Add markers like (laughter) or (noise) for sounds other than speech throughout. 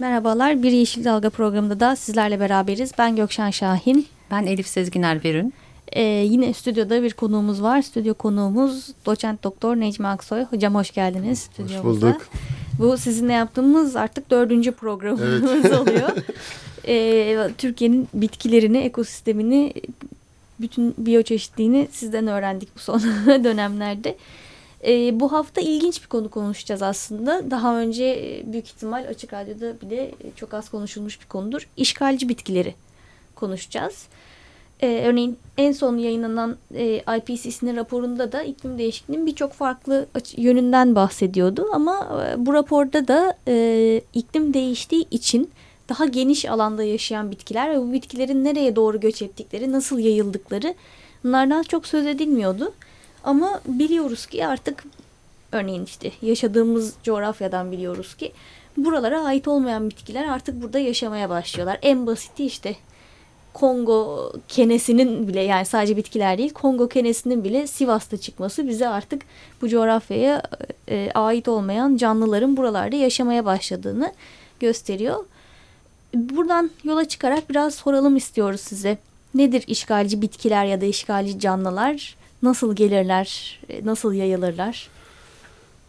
Merhabalar, Bir Yeşil Dalga programında da sizlerle beraberiz. Ben Gökşen Şahin. Ben Elif Sezginer Verün. Ee, yine stüdyoda bir konuğumuz var. Stüdyo konuğumuz doçent doktor Necmi Aksoy. Hocam hoş geldiniz stüdyomuza. Hoş bulduk. Bu sizinle yaptığımız artık dördüncü programımız evet. oluyor. (laughs) Ee, Türkiye'nin bitkilerini, ekosistemini, bütün biyoçeşitliğini sizden öğrendik bu son (laughs) dönemlerde. E, bu hafta ilginç bir konu konuşacağız aslında. Daha önce e, büyük ihtimal Açık Radyo'da bile e, çok az konuşulmuş bir konudur. İşgalci bitkileri konuşacağız. E, örneğin en son yayınlanan e, IPCC'nin raporunda da iklim değişikliğinin birçok farklı yönünden bahsediyordu. Ama e, bu raporda da e, iklim değiştiği için daha geniş alanda yaşayan bitkiler ve bu bitkilerin nereye doğru göç ettikleri, nasıl yayıldıkları bunlardan çok söz edilmiyordu. Ama biliyoruz ki artık örneğin işte yaşadığımız coğrafyadan biliyoruz ki buralara ait olmayan bitkiler artık burada yaşamaya başlıyorlar. En basiti işte Kongo kenesinin bile yani sadece bitkiler değil Kongo kenesinin bile Sivas'ta çıkması bize artık bu coğrafyaya e, ait olmayan canlıların buralarda yaşamaya başladığını gösteriyor. Buradan yola çıkarak biraz soralım istiyoruz size. Nedir işgalci bitkiler ya da işgalci canlılar? Nasıl gelirler? Nasıl yayılırlar?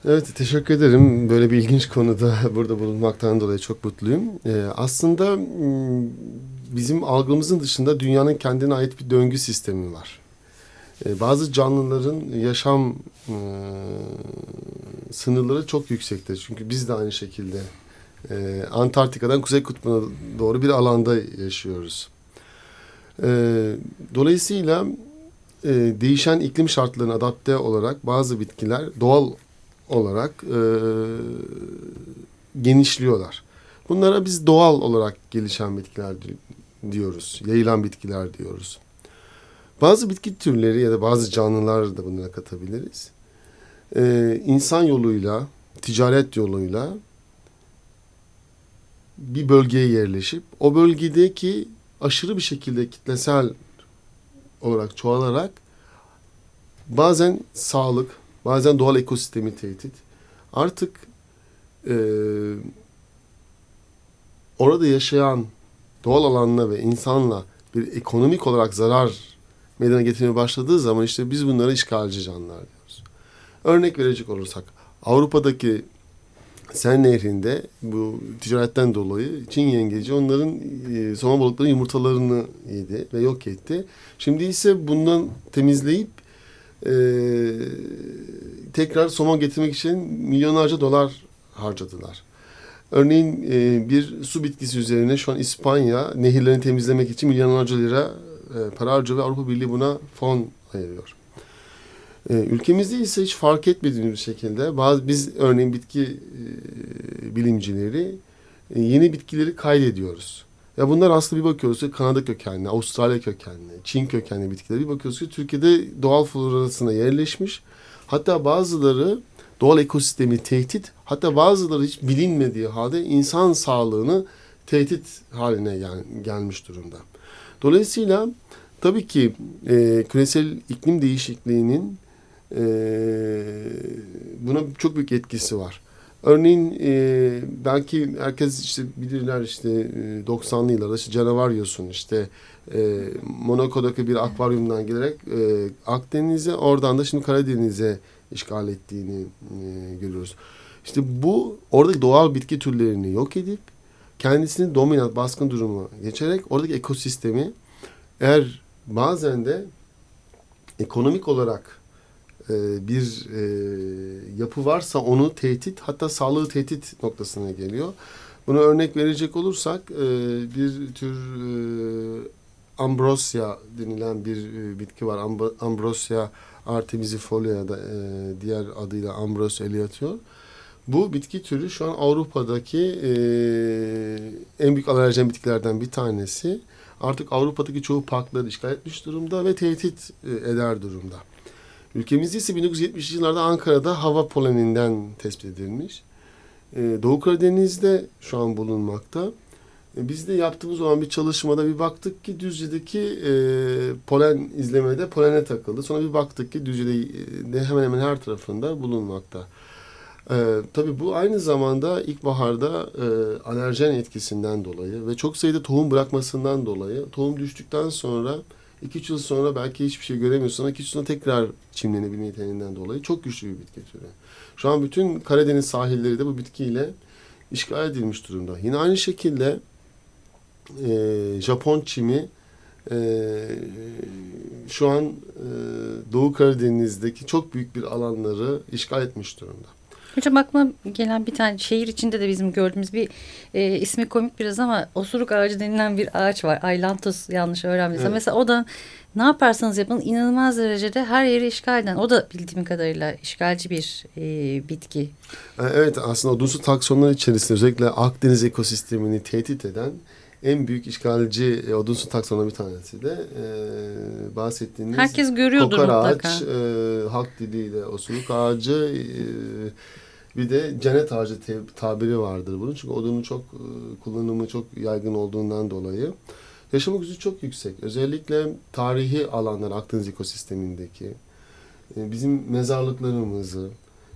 Evet teşekkür ederim. Böyle bir ilginç konuda (laughs) burada bulunmaktan dolayı çok mutluyum. Ee, aslında bizim algımızın dışında dünyanın kendine ait bir döngü sistemi var. Ee, bazı canlıların yaşam e, sınırları çok yüksektir. Çünkü biz de aynı şekilde e, Antarktika'dan Kuzey Kutbu'na doğru bir alanda yaşıyoruz. E, dolayısıyla e, değişen iklim şartlarına adapte olarak bazı bitkiler doğal olarak e, genişliyorlar. Bunlara biz doğal olarak gelişen bitkiler diyoruz. Yayılan bitkiler diyoruz. Bazı bitki türleri ya da bazı canlılar da bunlara katabiliriz. Ee, insan yoluyla, ticaret yoluyla bir bölgeye yerleşip o bölgedeki aşırı bir şekilde kitlesel olarak çoğalarak bazen sağlık, bazen doğal ekosistemi tehdit. Artık e, orada yaşayan doğal alanla ve insanla bir ekonomik olarak zarar meydana getirmeye başladığı zaman işte biz bunlara işgalci canlılar diyoruz. Örnek verecek olursak Avrupa'daki Sen Nehri'nde bu ticaretten dolayı Çin yengeci onların e, somon balıkları yumurtalarını yedi ve yok etti. Şimdi ise bundan temizleyip e, tekrar somon getirmek için milyonlarca dolar harcadılar. Örneğin e, bir su bitkisi üzerine şu an İspanya nehirlerini temizlemek için milyonlarca lira e, para harcıyor ve Avrupa Birliği buna fon ayırıyor. E, ülkemizde ise hiç fark etmediğimiz şekilde bazı biz örneğin bitki e, bilimcileri e, yeni bitkileri kaydediyoruz. Ya bunlar aslında bir bakıyoruz ki Kanada kökenli, Avustralya kökenli, Çin kökenli bitkiler. Bir bakıyoruz ki Türkiye'de doğal florasına yerleşmiş. Hatta bazıları doğal ekosistemi tehdit, hatta bazıları hiç bilinmediği halde insan sağlığını tehdit haline gel gelmiş durumda. Dolayısıyla tabii ki e, küresel iklim değişikliğinin e, buna çok büyük etkisi var. Örneğin e, belki herkes işte bilirler işte e, 90'lı yıllarda işte canavar yosun işte e, Monaco'daki bir akvaryumdan gelerek e, Akdeniz'e oradan da şimdi Karadeniz'e işgal ettiğini e, görüyoruz. İşte bu oradaki doğal bitki türlerini yok edip kendisini dominant baskın durumu geçerek oradaki ekosistemi eğer bazen de ekonomik olarak e, bir e, yapı varsa onu tehdit hatta sağlığı tehdit noktasına geliyor. Bunu örnek verecek olursak e, bir tür e, ambrosia denilen bir e, bitki var. Amb ambrosia artemisifolia da e, diğer adıyla ambros eliatıyor. Bu bitki türü şu an Avrupa'daki e, en büyük alerjen bitkilerden bir tanesi. Artık Avrupa'daki çoğu parkları işgal etmiş durumda ve tehdit e, eder durumda. Ülkemizde ise 1970'li yıllarda Ankara'da hava poleninden tespit edilmiş. Ee, Doğu Karadeniz'de şu an bulunmakta. Ee, biz de yaptığımız olan bir çalışmada bir baktık ki Düzce'deki e, polen izlemede polene takıldı. Sonra bir baktık ki Düzce'de e, hemen hemen her tarafında bulunmakta. Ee, tabii bu aynı zamanda ilkbaharda e, alerjen etkisinden dolayı ve çok sayıda tohum bırakmasından dolayı tohum düştükten sonra 2-3 yıl sonra belki hiçbir şey göremiyorsun ama 2 yıl sonra tekrar çimlenebilme yeteneğinden dolayı çok güçlü bir bitki türü. Şu an bütün Karadeniz sahilleri de bu bitkiyle işgal edilmiş durumda. Yine aynı şekilde e, Japon çimi e, şu an e, Doğu Karadeniz'deki çok büyük bir alanları işgal etmiş durumda. Hocam aklıma gelen bir tane şehir içinde de bizim gördüğümüz bir e, ismi komik biraz ama osuruk ağacı denilen bir ağaç var. Aylantus yanlış öğrenmediysem. Evet. Mesela o da ne yaparsanız yapın inanılmaz derecede her yeri işgal eden. O da bildiğim kadarıyla işgalci bir e, bitki. E, evet aslında odunsu taksonlar içerisinde özellikle Akdeniz ekosistemini tehdit eden en büyük işgalci e, odunsu taksonlar bir tanesi de e, bahsettiğiniz Herkes görüyordur kokar mutlaka. ağaç, e, halk diliyle osuruk ağacı e, bir de cennet ağacı tabiri vardır bunun. Çünkü odunun çok e, kullanımı çok yaygın olduğundan dolayı. Yaşama gücü çok yüksek. Özellikle tarihi alanlar Akdeniz ekosistemindeki e, bizim mezarlıklarımızı,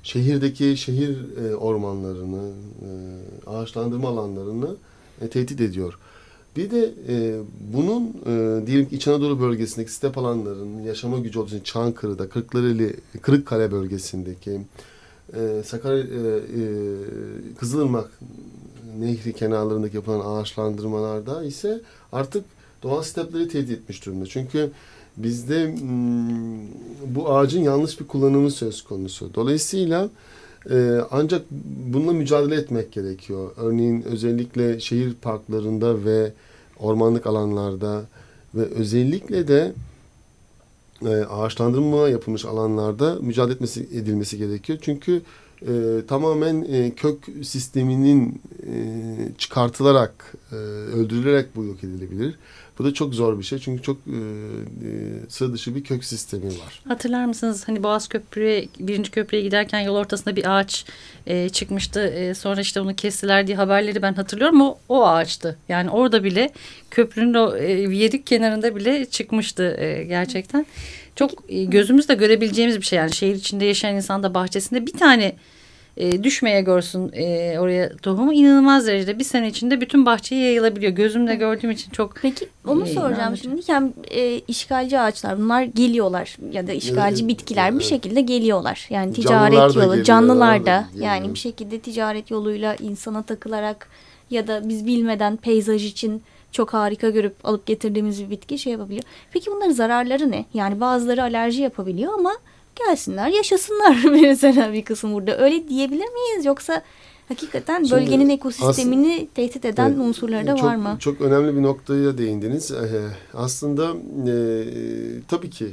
şehirdeki şehir e, ormanlarını, ağaçlandırma alanlarını tehdit ediyor. Bir de e, bunun e, diyelim ki İç Anadolu bölgesindeki step alanların yaşama gücü olduğu için Çankırı'da, Kırklareli, Kırıkkale bölgesindeki e, Sakarya, e, e, Kızılırmak nehri kenarlarındaki yapılan ağaçlandırmalarda ise artık doğal stepleri tehdit etmiş durumda. Çünkü bizde m, bu ağacın yanlış bir kullanımı söz konusu. Dolayısıyla e, ancak bununla mücadele etmek gerekiyor. Örneğin özellikle şehir parklarında ve ormanlık alanlarda ve özellikle de e, ağaçlandırma yapılmış alanlarda mücadele etmesi edilmesi gerekiyor. Çünkü e, tamamen e, kök sisteminin e, çıkartılarak, e, öldürülerek bu yok edilebilir. Bu da çok zor bir şey çünkü çok e, e, sıra dışı bir kök sistemi var. Hatırlar mısınız hani Boğaz Köprü'ye birinci köprüye giderken yol ortasında bir ağaç e, çıkmıştı. E, sonra işte onu kestiler diye haberleri ben hatırlıyorum. O, o ağaçtı. Yani orada bile köprünün o e, viyadük kenarında bile çıkmıştı e, gerçekten. Çok e, gözümüzle görebileceğimiz bir şey yani şehir içinde yaşayan insan da bahçesinde bir tane e, düşmeye görsün e, oraya tohumu inanılmaz derecede bir sene içinde bütün bahçeye yayılabiliyor. Gözümle gördüğüm için çok Peki onu e, soracağım şimdi. Yani e, işgalci ağaçlar bunlar geliyorlar ya da işgalci evet, bitkiler evet. bir şekilde geliyorlar. Yani ticaret yolu, canlılar da yani bir şekilde ticaret yoluyla insana takılarak ya da biz bilmeden peyzaj için çok harika görüp alıp getirdiğimiz bir bitki şey yapabiliyor. Peki bunların zararları ne? Yani bazıları alerji yapabiliyor ama gelsinler yaşasınlar (laughs) mesela bir kısım burada. Öyle diyebilir miyiz yoksa hakikaten Şimdi bölgenin ekosistemini aslında, tehdit eden evet, unsurları da çok, var mı? Çok önemli bir noktaya değindiniz. Aslında e, tabii ki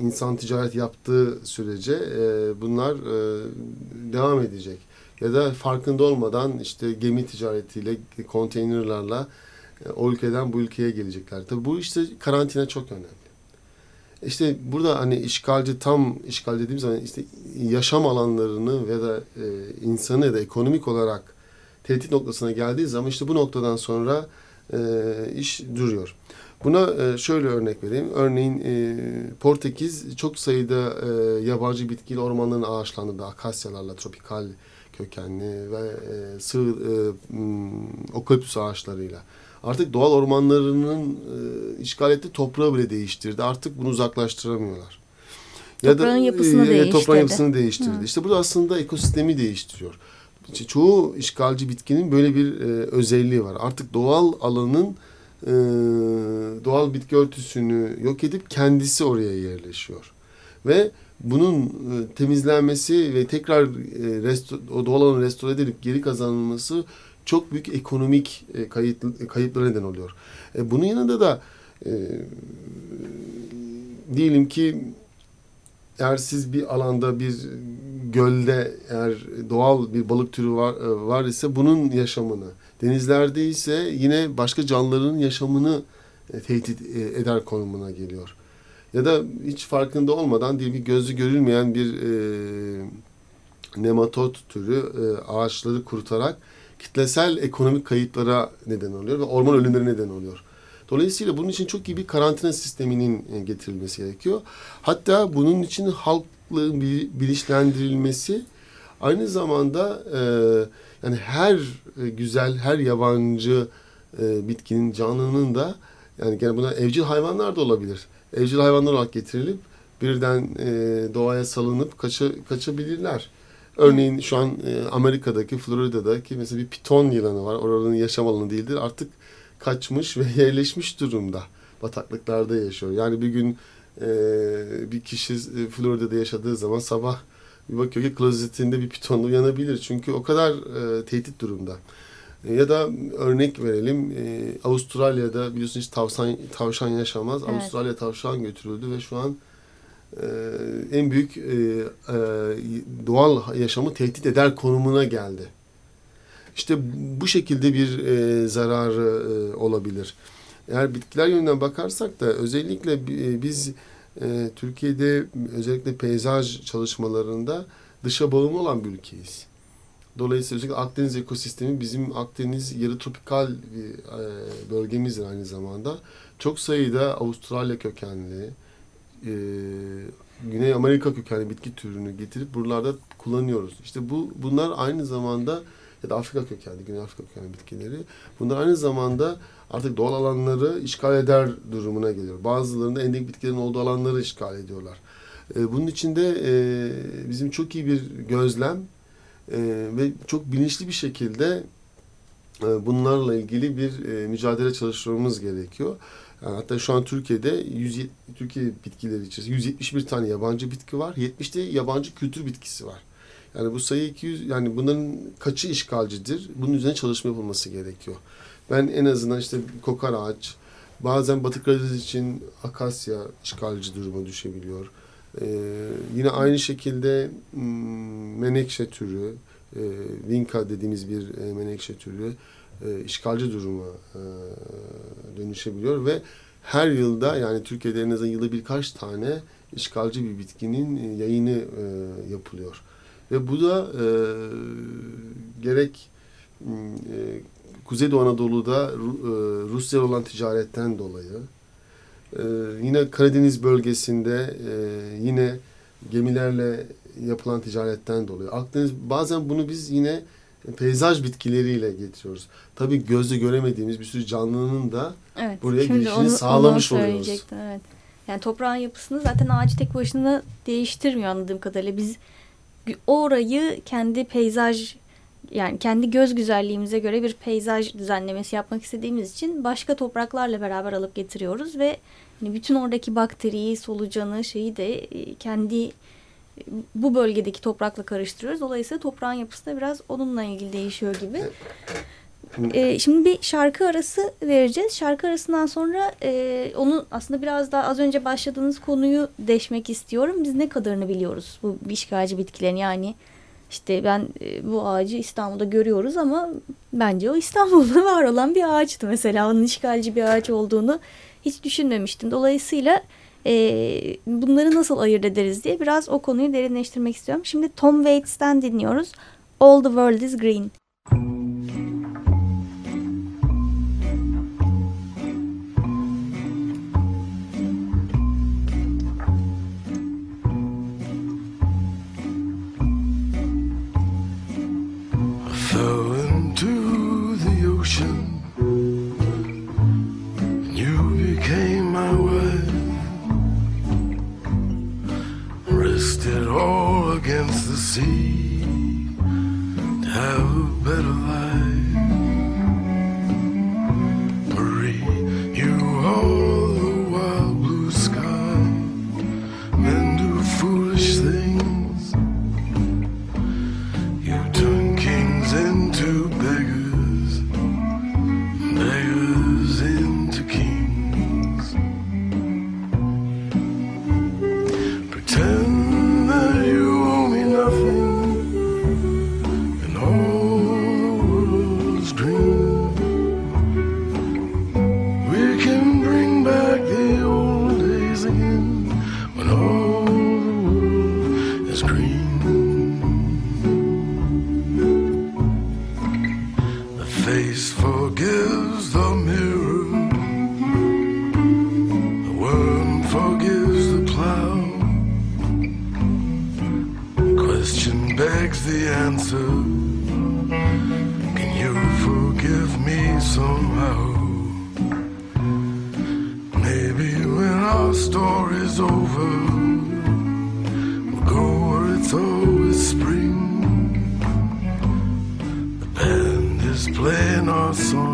insan ticaret yaptığı sürece e, bunlar e, devam edecek. Ya da farkında olmadan işte gemi ticaretiyle, konteynerlarla o ülkeden bu ülkeye gelecekler. Tabii bu işte karantina çok önemli. İşte burada hani işgalci tam işgal dediğim zaman işte yaşam alanlarını ve da e, insanı ya da ekonomik olarak tehdit noktasına geldiği zaman işte bu noktadan sonra e, iş duruyor. Buna e, şöyle örnek vereyim. Örneğin e, Portekiz çok sayıda e, yabancı bitkiyle ormanların ağaçlandırdığı akasyalarla tropikal kökenli ve e, sığ e, okaliptüs ağaçlarıyla artık doğal ormanlarının e, işgal ettiği toprağı bile değiştirdi. Artık bunu uzaklaştıramıyorlar. Toprağın ya da, yapısını e, değiştirdi. Toprağın yapısını değiştirdi. Hı. İşte burada aslında ekosistemi değiştiriyor. Çoğu işgalci bitkinin böyle bir e, özelliği var. Artık doğal alanın e, doğal bitki örtüsünü yok edip kendisi oraya yerleşiyor. Ve bunun e, temizlenmesi ve tekrar e, resto, o doğal alanı restore edilip geri kazanılması çok büyük ekonomik e, kayıt, kayıplara neden oluyor. E, bunun yanında da e, diyelim ki eğer siz bir alanda bir gölde eğer doğal bir balık türü var, e, var ise bunun yaşamını, denizlerde ise yine başka canlıların yaşamını e, tehdit e, eder konumuna geliyor. Ya da hiç farkında olmadan diyelim ki gözü görülmeyen bir e, nematot türü e, ağaçları kurutarak kitlesel ekonomik kayıplara neden oluyor ve orman ölümleri neden oluyor. Dolayısıyla bunun için çok iyi bir karantina sisteminin e, getirilmesi gerekiyor. Hatta bunun için halkla bilinçlendirilmesi Aynı zamanda e, yani her e, güzel, her yabancı e, bitkinin canlının da yani gene buna evcil hayvanlar da olabilir. Evcil hayvanlar olarak getirilip birden e, doğaya salınıp kaça, kaçabilirler. Örneğin şu an e, Amerika'daki, Florida'daki mesela bir piton yılanı var. Oranın yaşam alanı değildir. Artık kaçmış ve (laughs) yerleşmiş durumda. Bataklıklarda yaşıyor. Yani bir gün e, bir kişi e, Florida'da yaşadığı zaman sabah bir bakıyor ki klozetinde bir pitonla uyanabilir. Çünkü o kadar e, tehdit durumda. E, ya da örnek verelim e, Avustralya'da biliyorsunuz hiç tavşan, tavşan yaşamaz. Evet. Avustralya tavşan götürüldü ve şu an e, en büyük e, e, doğal yaşamı tehdit eder konumuna geldi. İşte bu şekilde bir e, zararı e, olabilir. Eğer bitkiler yönünden bakarsak da özellikle biz Türkiye'de özellikle peyzaj çalışmalarında dışa bağımlı olan bir ülkeyiz. Dolayısıyla özellikle Akdeniz ekosistemi bizim Akdeniz yarı tropikal bir bölgemizdir aynı zamanda. Çok sayıda Avustralya kökenli, e, Güney Amerika kökenli bitki türünü getirip buralarda kullanıyoruz. İşte bu bunlar aynı zamanda ya da Afrika kökenli, Güney Afrika kökenli bitkileri. Bunlar aynı zamanda artık doğal alanları işgal eder durumuna geliyor. Bazılarında endemik bitkilerin olduğu alanları işgal ediyorlar. E, bunun içinde e, bizim çok iyi bir gözlem e, ve çok bilinçli bir şekilde bunlarla ilgili bir e, mücadele çalışmamız gerekiyor. Yani hatta şu an Türkiye'de 100, Türkiye bitkileri içerisinde 171 tane yabancı bitki var. 70 de yabancı kültür bitkisi var. Yani bu sayı 200 yani bunların kaçı işgalcidir? Bunun üzerine çalışma yapılması gerekiyor. Ben en azından işte kokar ağaç, bazen Batı Karadeniz için akasya işgalci duruma düşebiliyor. Ee, yine aynı şekilde menekşe türü, e, dediğimiz bir e, menekşe türü e, işgalci duruma e, dönüşebiliyor ve her yılda yani Türkiye'de en azından yılda birkaç tane işgalci bir bitkinin yayını yapılıyor. Ve bu da gerek e, Kuzeydoğu Anadolu'da Rusya olan ticaretten dolayı yine Karadeniz bölgesinde yine gemilerle yapılan ticaretten dolayı. Akdeniz bazen bunu biz yine peyzaj bitkileriyle getiriyoruz. Tabii gözle göremediğimiz bir sürü canlının da evet, buraya girişini onu, sağlamış onu oluyoruz. Evet. Yani toprağın yapısını zaten ağaç tek başına değiştirmiyor anladığım kadarıyla. Biz orayı kendi peyzaj yani kendi göz güzelliğimize göre bir peyzaj düzenlemesi yapmak istediğimiz için başka topraklarla beraber alıp getiriyoruz ve hani bütün oradaki bakteriyi, solucanı, şeyi de e, kendi bu bölgedeki toprakla karıştırıyoruz. Dolayısıyla toprağın yapısı da biraz onunla ilgili değişiyor gibi. Ee, şimdi bir şarkı arası vereceğiz. Şarkı arasından sonra e, onu aslında biraz daha az önce başladığınız konuyu deşmek istiyorum. Biz ne kadarını biliyoruz bu işgalci bitkilerin yani işte ben e, bu ağacı İstanbul'da görüyoruz ama bence o İstanbul'da (laughs) var olan bir ağaçtı mesela. Onun işgalci bir ağaç olduğunu hiç düşünmemiştim. Dolayısıyla e, bunları nasıl ayırt ederiz diye biraz o konuyu derinleştirmek istiyorum. Şimdi Tom Waits'ten dinliyoruz. All the World is Green. see how better playing our song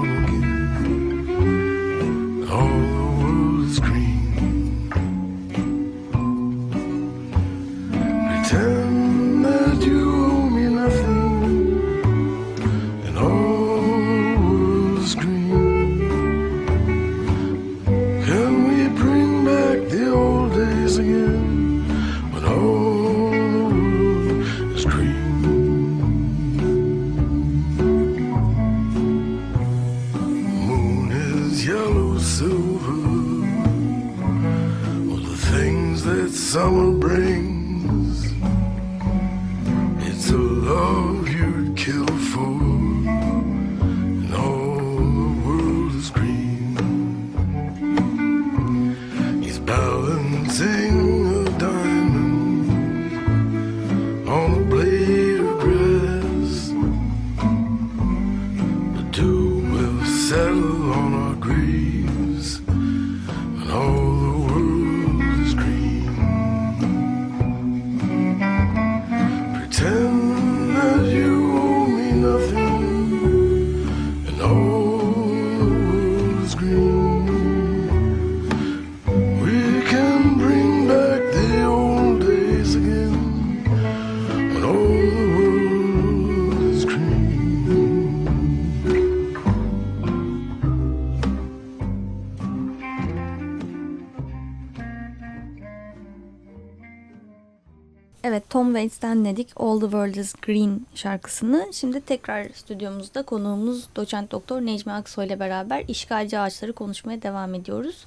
Waits'ten dinledik All the World is Green şarkısını. Şimdi tekrar stüdyomuzda konuğumuz doçent doktor Necmi Aksoy ile beraber işgalci ağaçları konuşmaya devam ediyoruz.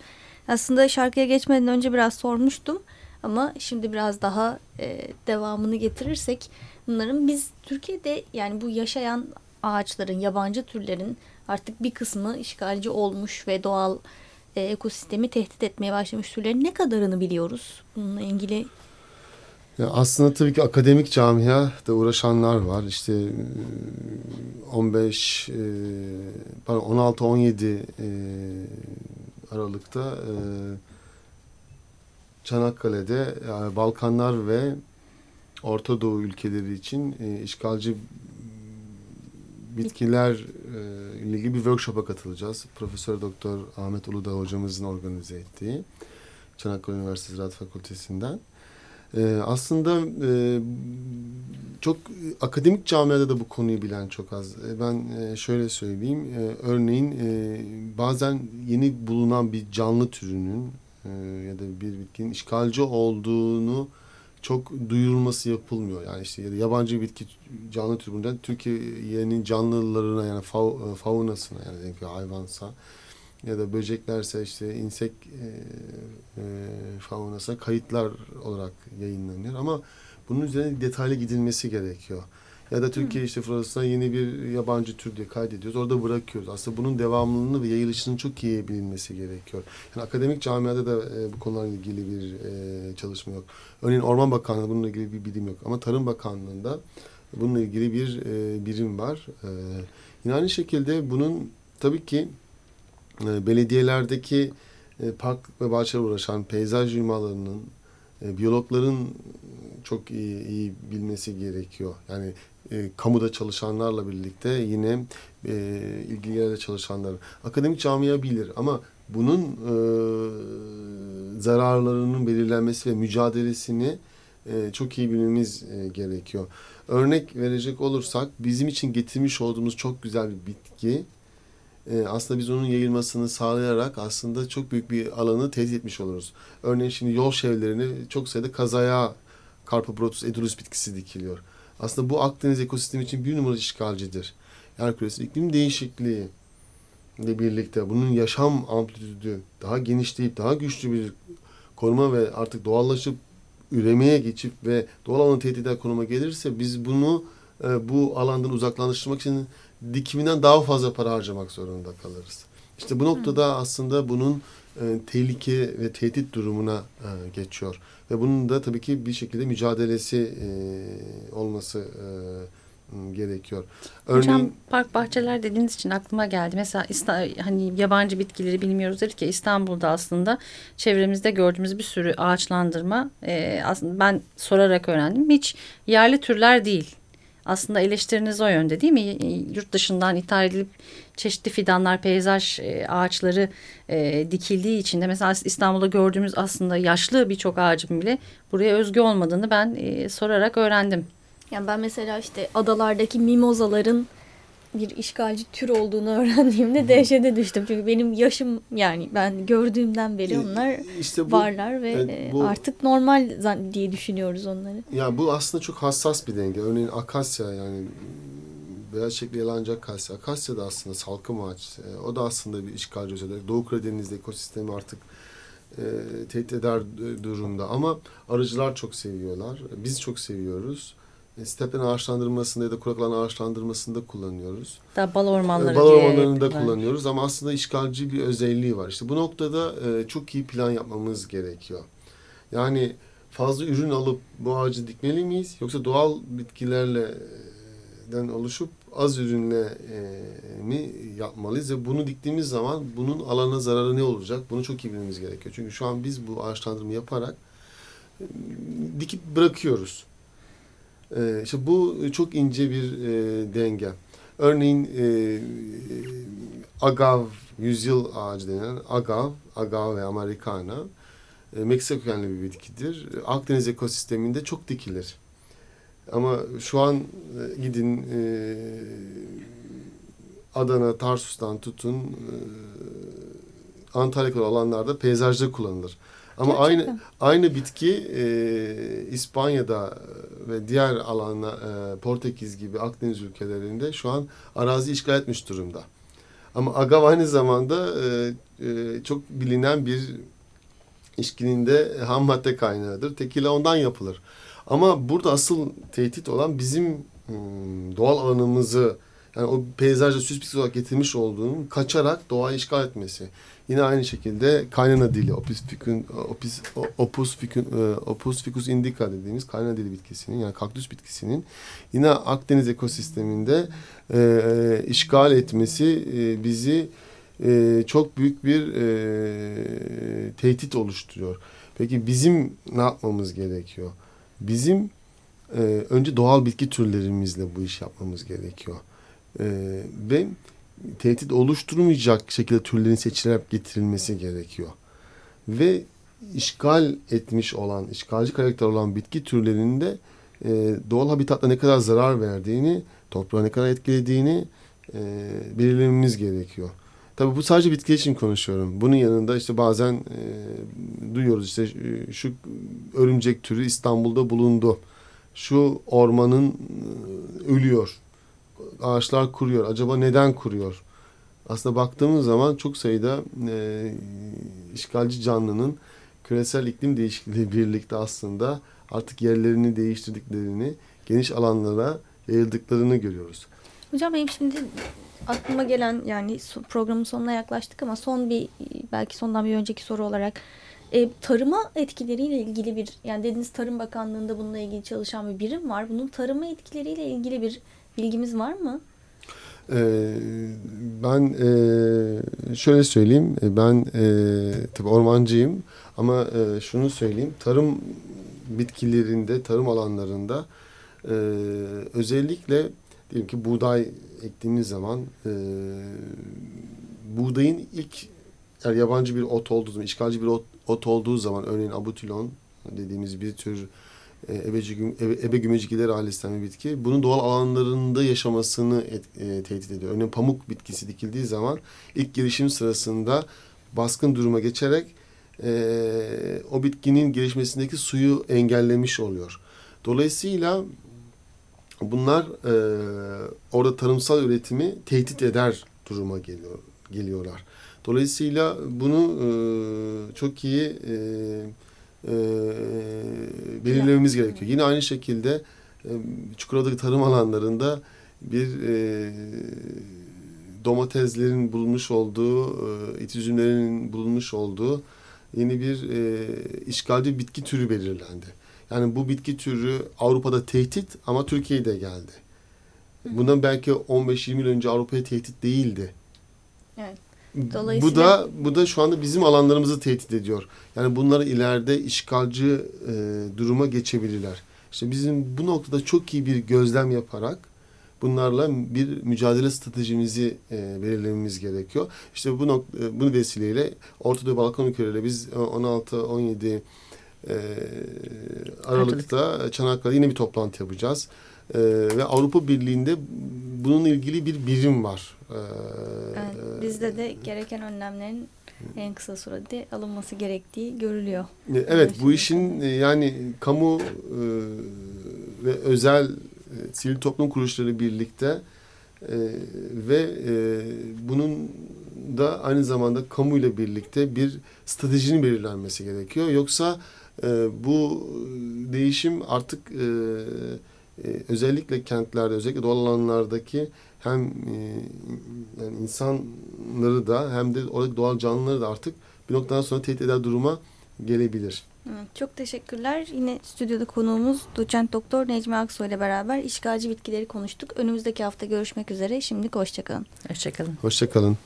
Aslında şarkıya geçmeden önce biraz sormuştum ama şimdi biraz daha e, devamını getirirsek bunların biz Türkiye'de yani bu yaşayan ağaçların, yabancı türlerin artık bir kısmı işgalci olmuş ve doğal e, ekosistemi tehdit etmeye başlamış türlerin ne kadarını biliyoruz? Bununla ilgili Aslında tabii ki akademik camiada uğraşanlar var. İşte e, 15 e, pardon 16-17 e, Aralık'ta e, Çanakkale'de yani Balkanlar ve Orta Doğu ülkeleri için e, işgalci bitkiler e, ile ilgili bir workshop'a katılacağız. Profesör Doktor Ahmet Uludağ hocamızın organize ettiği Çanakkale Üniversitesi Ziraat Fakültesinden. Ee, aslında e, çok akademik camiada da bu konuyu bilen çok az. E, ben e, şöyle söyleyeyim. E, örneğin e, bazen yeni bulunan bir canlı türünün e, ya da bir bitkinin işgalci olduğunu çok duyurulması yapılmıyor. Yani işte ya da yabancı bitki canlı türünden Türkiye'nin canlılarına yani fav, faunasına yani hayvansa ya da böceklerse işte insek e, e, faunasına kayıtlar olarak yayınlanıyor ama bunun üzerine detaylı gidilmesi gerekiyor. Ya da Türkiye işte florasına yeni bir yabancı tür diye kaydediyoruz. Orada bırakıyoruz. Aslında bunun devamlılığını ve yayılışının çok iyi bilinmesi gerekiyor. Yani akademik camiada da e, bu konularla ilgili bir e, çalışma yok. Örneğin Orman Bakanlığı bununla ilgili bir bilim yok. Ama Tarım Bakanlığı'nda bununla ilgili bir e, birim var. E, yine aynı şekilde bunun tabii ki e, belediyelerdeki e, park ve bahçeler uğraşan peyzaj mimarlarının, e, biyologların çok iyi, iyi bilmesi gerekiyor. Yani e, kamuda çalışanlarla birlikte yine e, ilgili yerde çalışanlar. Akademik camia bilir ama bunun e, zararlarının belirlenmesi ve mücadelesini e, çok iyi bilmemiz e, gerekiyor. Örnek verecek olursak bizim için getirmiş olduğumuz çok güzel bir bitki e, aslında biz onun yayılmasını sağlayarak aslında çok büyük bir alanı tehdit etmiş oluruz. Örneğin şimdi yol çevrelerine çok sayıda kazaya Carpobrotus edulis bitkisi dikiliyor. Aslında bu Akdeniz ekosistemi için bir numaralı işgalcidir. Yer küresi iklim değişikliği ile birlikte bunun yaşam amplitüdü daha genişleyip daha güçlü bir koruma ve artık doğallaşıp üremeye geçip ve doğal alanı tehdit eder konuma gelirse biz bunu e, bu alandan uzaklaştırmak için dikiminden daha fazla para harcamak zorunda kalırız. İşte bu noktada aslında bunun e, tehlike ve tehdit durumuna e, geçiyor. Ve bunun da tabii ki bir şekilde mücadelesi e, olması e, gerekiyor. Örneğin, Hocam park bahçeler dediğiniz için aklıma geldi. Mesela hani yabancı bitkileri bilmiyoruz dedik ya İstanbul'da aslında çevremizde gördüğümüz bir sürü ağaçlandırma e, aslında ben sorarak öğrendim. Hiç yerli türler değil. Aslında eleştiriniz o yönde değil mi? Yurt dışından ithal edilip çeşitli fidanlar, peyzaj e, ağaçları e, dikildiği için de mesela İstanbul'da gördüğümüz aslında yaşlı birçok ağacın bile buraya özgü olmadığını ben e, sorarak öğrendim. Yani ben mesela işte adalardaki mimozaların bir işgalci tür olduğunu (laughs) öğrendiğimde dehşete düştüm. Çünkü benim yaşım yani ben gördüğümden beri e, onlar işte bu, varlar ve evet, bu, artık normal diye düşünüyoruz onları. Ya bu aslında çok hassas bir denge. Örneğin akasya yani beyaz çiçekli yalancı akasya. Akasya da aslında salkım ağaç. E, o da aslında bir işgalci özellik. Doğu Karadeniz'de ekosistemi artık e, tehdit eder durumda. Ama arıcılar çok seviyorlar. Biz çok seviyoruz. E, stepen ağaçlandırmasında ya da kurak alan ağaçlandırmasında kullanıyoruz. Da bal ormanları Bal ormanlarında kullanıyoruz ama aslında işgalci bir özelliği var. İşte bu noktada e, çok iyi plan yapmamız gerekiyor. Yani fazla ürün alıp bu ağacı dikmeli miyiz? Yoksa doğal bitkilerle e, den oluşup az ürünle e, mi yapmalıyız ve bunu diktiğimiz zaman bunun alana zararı ne olacak? Bunu çok iyi bilmemiz gerekiyor. Çünkü şu an biz bu ağaçlandırma yaparak e, dikip bırakıyoruz. E, işte bu çok ince bir e, denge. Örneğin e, agav, yüzyıl ağacı denen agav, agav ve americana e, Meksika kökenli bir bitkidir. Akdeniz ekosisteminde çok dikilir. Ama şu an e, gidin e, Adana, Tarsus'tan tutun e, Antalya alanlarda peyzajda kullanılır. Ama Gerçekten. aynı aynı bitki e, İspanya'da ve diğer alanla e, Portekiz gibi Akdeniz ülkelerinde şu an arazi işgal etmiş durumda. Ama agav aynı zamanda e, e, çok bilinen bir içkinin de ham madde kaynağıdır. Tekila ondan yapılır. Ama burada asıl tehdit olan bizim hmm, doğal alanımızı yani o peyzajda süs bitki olarak getirmiş olduğunun kaçarak doğayı işgal etmesi. Yine aynı şekilde kaynana dili, Opus ficus, opus, opus, ficus, e, opus ficus indica dediğimiz kaynana dili bitkisinin yani kaktüs bitkisinin yine Akdeniz ekosisteminde e, e, işgal etmesi e, bizi e, çok büyük bir e, tehdit oluşturuyor. Peki bizim ne yapmamız gerekiyor? Bizim e, önce doğal bitki türlerimizle bu iş yapmamız gerekiyor. E, ve tehdit oluşturmayacak şekilde türlerin seçilerek getirilmesi gerekiyor. Ve işgal etmiş olan, işgalci karakter olan bitki türlerinde e, doğal habitatta ne kadar zarar verdiğini, toprağa ne kadar etkilediğini e, belirlememiz gerekiyor. Tabii bu sadece bitki için konuşuyorum. Bunun yanında işte bazen e, duyuyoruz işte e, şu örümcek türü İstanbul'da bulundu. Şu ormanın e, ölüyor ağaçlar kuruyor. Acaba neden kuruyor? Aslında baktığımız zaman çok sayıda e, işgalci canlının küresel iklim değişikliği (laughs) birlikte aslında artık yerlerini değiştirdiklerini, geniş alanlara yayıldıklarını görüyoruz. Hocam benim şimdi aklıma gelen yani programın sonuna yaklaştık ama son bir belki sondan bir önceki soru olarak e, tarıma etkileriyle ilgili bir yani dediniz Tarım Bakanlığı'nda bununla ilgili çalışan bir birim var. Bunun tarıma etkileriyle ilgili bir Bilgimiz var mı? Ee, ben e, şöyle söyleyeyim. E, ben e, tabii ormancıyım ama e, şunu söyleyeyim. Tarım bitkilerinde, tarım alanlarında e, özellikle diyelim ki buğday ektiğimiz zaman e, buğdayın ilk yani yabancı bir ot olduğu zaman, işgalci bir ot, ot olduğu zaman örneğin abutilon dediğimiz bir tür e, ebeci, ebe, ebe gümecikiler ailesinden bir bitki. Bunun doğal alanlarında yaşamasını et, e, tehdit ediyor. Örneğin pamuk bitkisi dikildiği zaman ilk gelişim sırasında baskın duruma geçerek e, o bitkinin gelişmesindeki suyu engellemiş oluyor. Dolayısıyla bunlar e, orada tarımsal üretimi tehdit eder duruma geliyor geliyorlar. Dolayısıyla bunu e, çok iyi e, e, belirlememiz gerekiyor. Yine aynı şekilde e, Çukurova'daki tarım alanlarında bir e, domateslerin bulunmuş olduğu, e, it üzümlerinin bulunmuş olduğu yeni bir e, işgalci bitki türü belirlendi. Yani bu bitki türü Avrupa'da tehdit ama Türkiye'ye de geldi. Bundan belki 15-20 yıl önce Avrupa'ya tehdit değildi. Evet. Bu Dolayısıyla- da bu da şu anda bizim alanlarımızı tehdit ediyor. Yani bunları ileride işgalci e, duruma geçebilirler. İşte bizim bu noktada çok iyi bir gözlem yaparak bunlarla bir mücadele stratejimizi e, belirlememiz gerekiyor. İşte bu nok- e, bu vesileyle Orta Doğu Balkan ülkeleriyle biz e, 16-17 e, Aralık'ta Çanakkale'de yine bir toplantı yapacağız. E, ve Avrupa Birliği'nde bununla ilgili bir birim var. E, bizde de gereken önlemlerin en kısa sürede alınması gerektiği görülüyor. E, Evet bu işin e, yani kamu e, ve özel sivil toplum kuruluşları birlikte ve e, bunun da aynı zamanda kamuyla birlikte bir stratejinin belirlenmesi gerekiyor. Yoksa e, bu değişim artık e, e, özellikle kentlerde özellikle doğal alanlardaki hem e, yani insanları da hem de oradaki doğal canlıları da artık bir noktadan sonra tehdit eder duruma gelebilir. Çok teşekkürler. Yine stüdyoda konuğumuz doçent doktor Necmi Aksoy ile beraber işgalci bitkileri konuştuk. Önümüzdeki hafta görüşmek üzere. Şimdilik hoşçakalın. Hoşçakalın. Hoşçakalın.